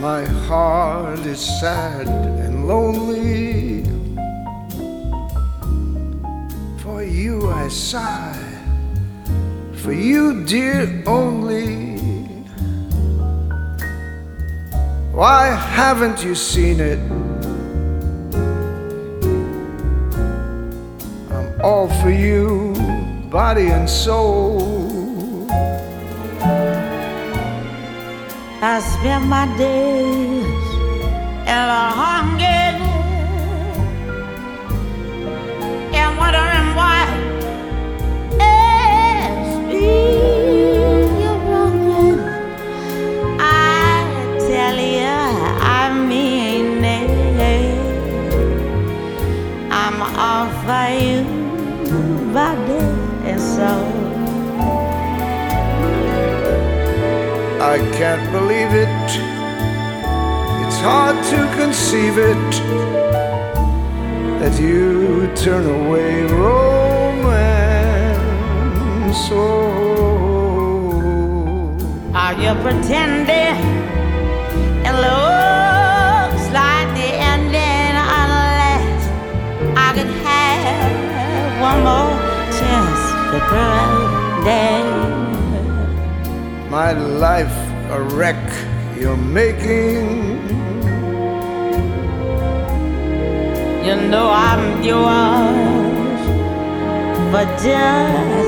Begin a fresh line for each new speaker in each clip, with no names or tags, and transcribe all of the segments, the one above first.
My heart is sad and lonely. For you I sigh, for you, dear, only. Why haven't you seen it? All for you, body and soul.
I spend my days in a hunger and wondering why it's me you're wronging. I tell you, I mean it. I'm all for you, and soul.
I can't believe it. It's hard to conceive it that you turn away romance. Oh,
Are you pretending? More chance to pretend.
my life a wreck you're making.
You know I'm yours for just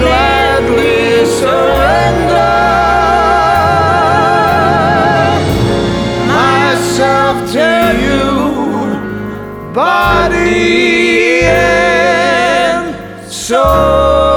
Gladly surrender myself to you, body and soul.